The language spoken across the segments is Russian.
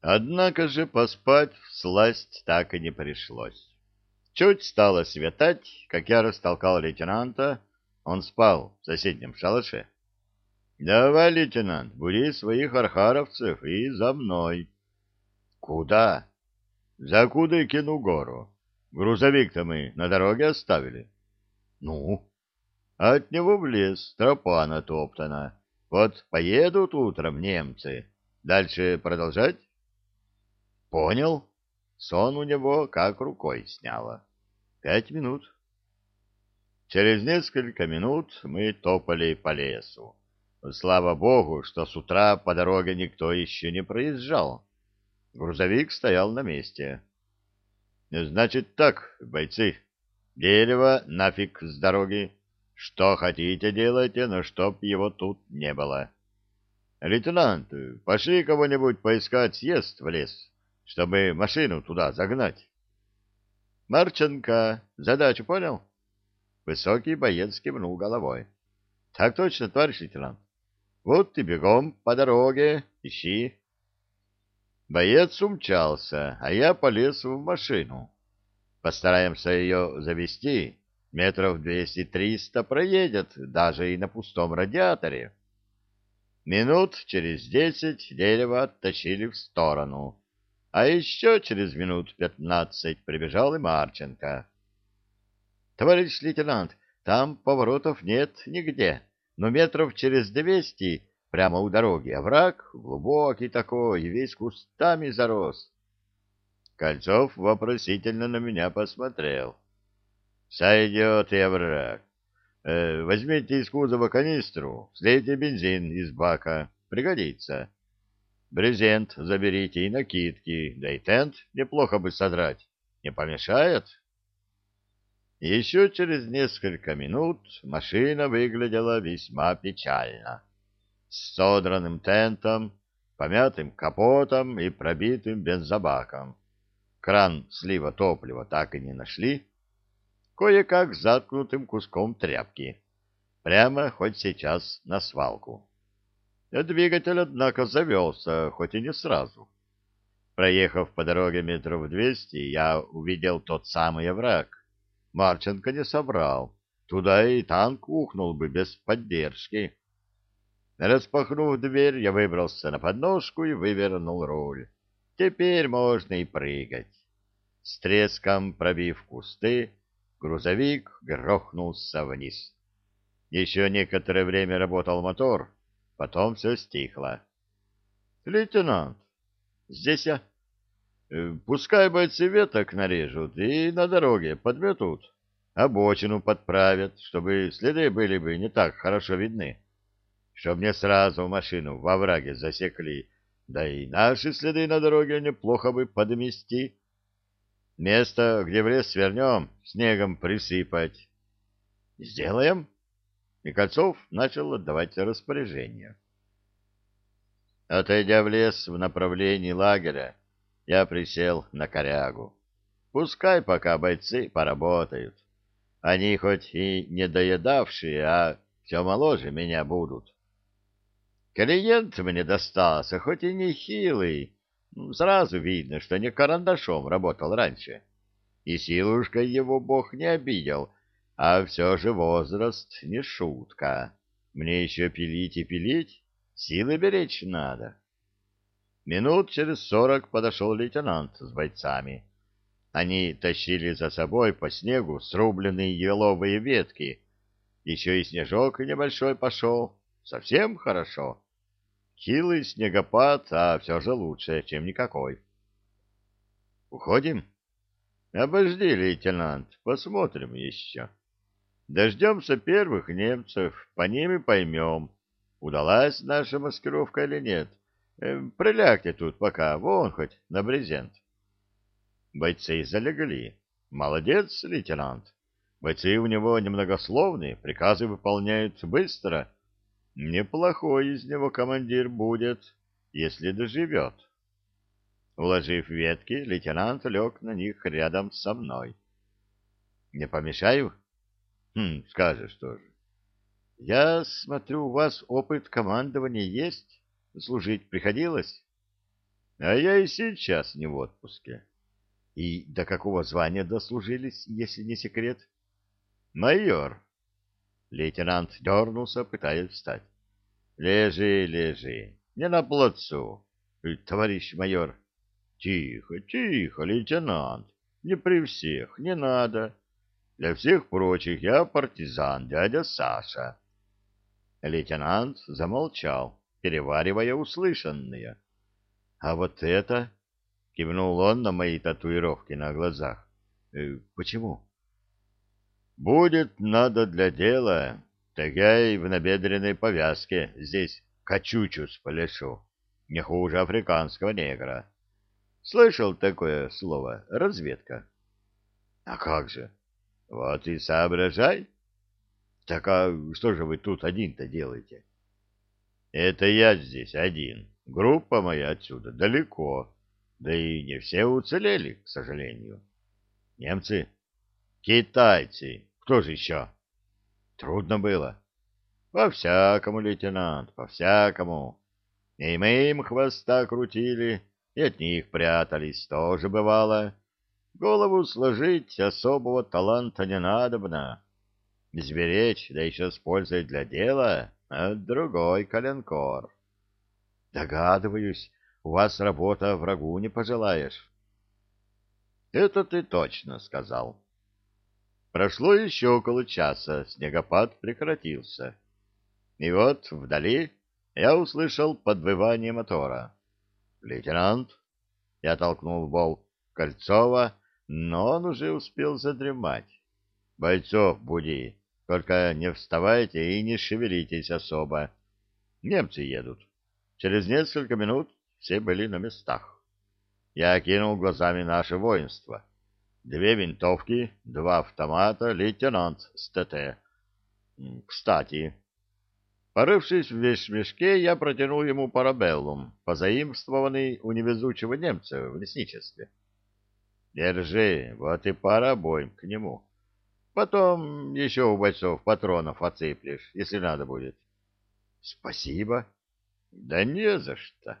Однако же поспать в сласть так и не пришлось. Чуть стало светать, как я растолкал лейтенанта, он спал в соседнем шалаше. — Давай, лейтенант, буди своих архаровцев и за мной. — Куда? — За Кудыкину гору. Грузовик-то мы на дороге оставили. — Ну? — От него в лес, тропа натоптана. Вот поедут утром немцы. Дальше продолжать? — Понял. Сон у него как рукой сняло. Пять минут. Через несколько минут мы топали по лесу. Слава богу, что с утра по дороге никто еще не проезжал. Грузовик стоял на месте. Значит так, бойцы, дерево нафиг с дороги. Что хотите делайте, но чтоб его тут не было. Лейтенант, пошли кого-нибудь поискать съезд в лес, чтобы машину туда загнать. Марченко, задачу понял? Высокий боец кивнул головой. Так точно, товарищ лейтенант. Вот ты бегом по дороге, ищи. Боец умчался, а я полез в машину. Постараемся ее завести. Метров двести-триста проедет, даже и на пустом радиаторе. Минут через десять дерево оттащили в сторону. А еще через минут пятнадцать прибежал и Марченко. — Товарищ лейтенант, там поворотов нет нигде но метров через двести прямо у дороги овраг, глубокий такой, весь кустами зарос. Кольцов вопросительно на меня посмотрел. — Сойдет и овраг. Э, возьмите из кузова канистру, слейте бензин из бака, пригодится. Брезент заберите и накидки, да и тент неплохо бы содрать. Не помешает? — еще через несколько минут машина выглядела весьма печально. С содранным тентом, помятым капотом и пробитым бензобаком. Кран слива топлива так и не нашли. Кое-как заткнутым куском тряпки. Прямо хоть сейчас на свалку. Двигатель, однако, завелся, хоть и не сразу. Проехав по дороге метров двести, я увидел тот самый овраг Марченко не собрал. Туда и танк ухнул бы без поддержки. Распахнув дверь, я выбрался на подножку и вывернул руль. Теперь можно и прыгать. С треском пробив кусты, грузовик грохнулся вниз. Еще некоторое время работал мотор, потом все стихло. — Лейтенант, здесь я. Э, пускай бойцы веток нарежут и на дороге подметут, обочину подправят, чтобы следы были бы не так хорошо видны. Чтоб мне сразу машину во враге засекли, да и наши следы на дороге неплохо бы подмести. Место, где в лес свернем, снегом присыпать. Сделаем. И Кольцов начал отдавать распоряжение. Отойдя в лес в направлении лагеря, я присел на корягу. Пускай пока бойцы поработают. Они хоть и не доедавшие, а все моложе меня будут. Клиент мне достался, хоть и не хилый. Сразу видно, что не карандашом работал раньше. И силушкой его бог не обидел, а все же возраст не шутка. Мне еще пилить и пилить, силы беречь надо. Минут через сорок подошел лейтенант с бойцами. Они тащили за собой по снегу срубленные еловые ветки. Еще и снежок небольшой пошел. Совсем хорошо. Хилый снегопад, а все же лучше, чем никакой. Уходим? Обожди, лейтенант, посмотрим еще. Дождемся первых немцев, по ним и поймем, удалась наша маскировка или нет. Э, прилягте тут пока, вон хоть на брезент. Бойцы залегли. Молодец, лейтенант. Бойцы у него немногословные, приказы выполняют быстро. Неплохой из него командир будет, если доживет. Уложив ветки, лейтенант лег на них рядом со мной. — Не помешаю? — Хм, скажешь тоже. — Я смотрю, у вас опыт командования есть? Служить приходилось? А я и сейчас не в отпуске. И до какого звания дослужились, если не секрет? Майор. Лейтенант дернулся, пытаясь встать. Лежи, лежи, не на плацу, товарищ майор. Тихо, тихо, лейтенант, не при всех, не надо. Для всех прочих я партизан, дядя Саша. Лейтенант замолчал, переваривая услышанное. — А вот это... — кивнул он на мои татуировки на глазах. «Э, — Почему? — Будет надо для дела, так я и в набедренной повязке здесь качучу спалешу, не хуже африканского негра. Слышал такое слово «разведка»? — А как же? — Вот и соображай. — Так а что же вы тут один-то делаете? — Это я здесь один. Группа моя отсюда далеко, да и не все уцелели, к сожалению. Немцы? Китайцы. Кто же еще? Трудно было. По-всякому, лейтенант, по-всякому. И мы им хвоста крутили, и от них прятались, тоже бывало. Голову сложить особого таланта не надобно. Сберечь, да еще использовать для дела, а другой коленкор. Догадываюсь, у вас работа врагу не пожелаешь. Это ты точно сказал. Прошло еще около часа, снегопад прекратился. И вот вдали я услышал подвывание мотора. «Лейтенант!» Я толкнул в Кольцова, но он уже успел задремать. «Бойцов буди, только не вставайте и не шевелитесь особо. Немцы едут». Через несколько минут все были на местах. Я окинул глазами наше воинство. Две винтовки, два автомата, лейтенант с ТТ. Кстати, порывшись в вещмешке, я протянул ему парабеллум, позаимствованный у невезучего немца в лесничестве. Держи, вот и пара обоим к нему. Потом еще у бойцов патронов отсыплешь, если надо будет. Спасибо. Да не за что.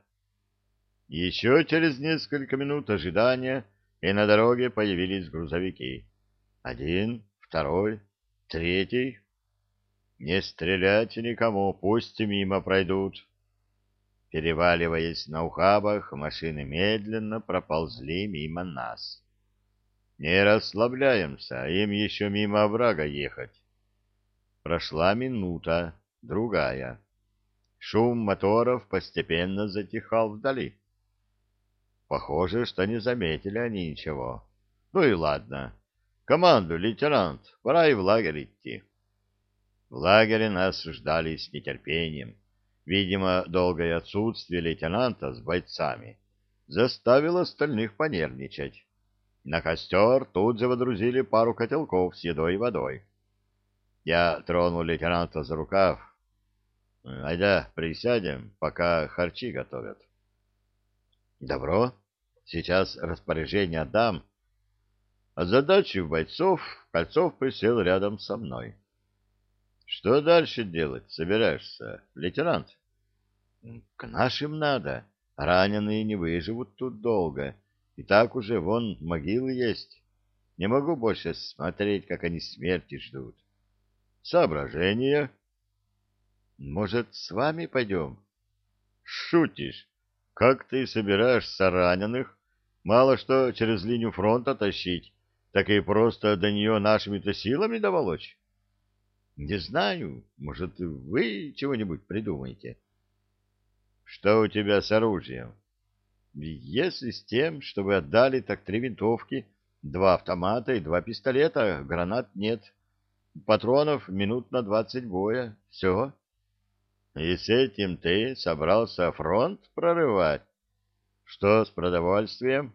Еще через несколько минут ожидания и на дороге появились грузовики. Один, второй, третий. Не стреляйте никому, пусть мимо пройдут. Переваливаясь на ухабах, машины медленно проползли мимо нас. Не расслабляемся, им еще мимо врага ехать. Прошла минута, другая. Шум моторов постепенно затихал вдали. Похоже, что не заметили они ничего. Ну и ладно. Команду, лейтенант, пора и в лагерь идти. В лагере нас ждали с нетерпением. Видимо, долгое отсутствие лейтенанта с бойцами заставило остальных понервничать. На костер тут же водрузили пару котелков с едой и водой. Я тронул лейтенанта за рукав, Айда, присядем, пока харчи готовят. Добро. Сейчас распоряжение отдам. Озадачив бойцов, Кольцов присел рядом со мной. Что дальше делать собираешься, лейтенант? К нашим надо. Раненые не выживут тут долго. И так уже вон могилы есть. Не могу больше смотреть, как они смерти ждут. Соображения? Может, с вами пойдем? Шутишь? Как ты собираешься раненых? Мало что через линию фронта тащить, так и просто до нее нашими-то силами доволочь? Не знаю. Может, вы чего-нибудь придумаете? Что у тебя с оружием? Если с тем, что вы отдали, так три винтовки, два автомата и два пистолета, гранат нет. Патронов минут на двадцать боя. Все. И с этим ты собрался фронт прорывать? Что с продовольствием?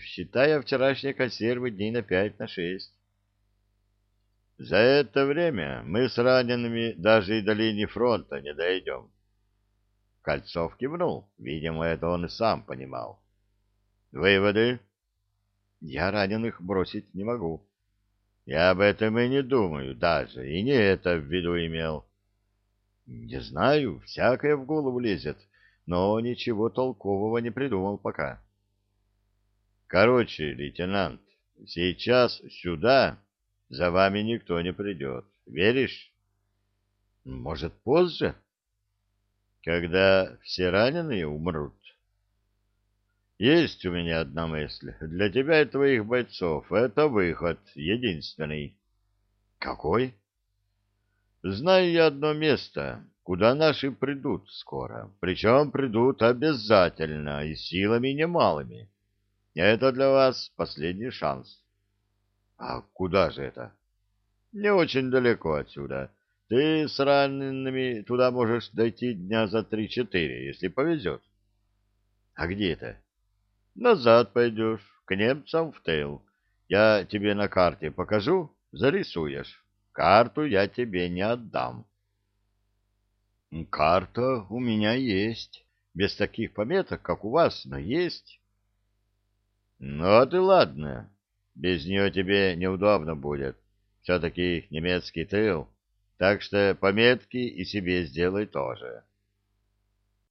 Считая вчерашние консервы дней на пять, на шесть. За это время мы с ранеными даже и до линии фронта не дойдем. Кольцов кивнул. Видимо, это он и сам понимал. Выводы? Я раненых бросить не могу. Я об этом и не думаю даже, и не это в виду имел. Не знаю, всякое в голову лезет. но ничего толкового не придумал пока. Короче, лейтенант, сейчас сюда за вами никто не придет. Веришь? Может, позже? Когда все раненые умрут. Есть у меня одна мысль. Для тебя и твоих бойцов это выход единственный. Какой? Знаю я одно место, куда наши придут скоро. Причем придут обязательно и силами немалыми. Это для вас последний шанс. А куда же это? Не очень далеко отсюда. Ты с ранеными туда можешь дойти дня за три-четыре, если повезет. А где это? Назад пойдешь, к немцам в тыл. Я тебе на карте покажу, зарисуешь. Карту я тебе не отдам. Карта у меня есть. Без таких пометок, как у вас, но есть. Ну, а ты ладно. Без нее тебе неудобно будет. Все-таки немецкий тыл. Так что пометки и себе сделай тоже.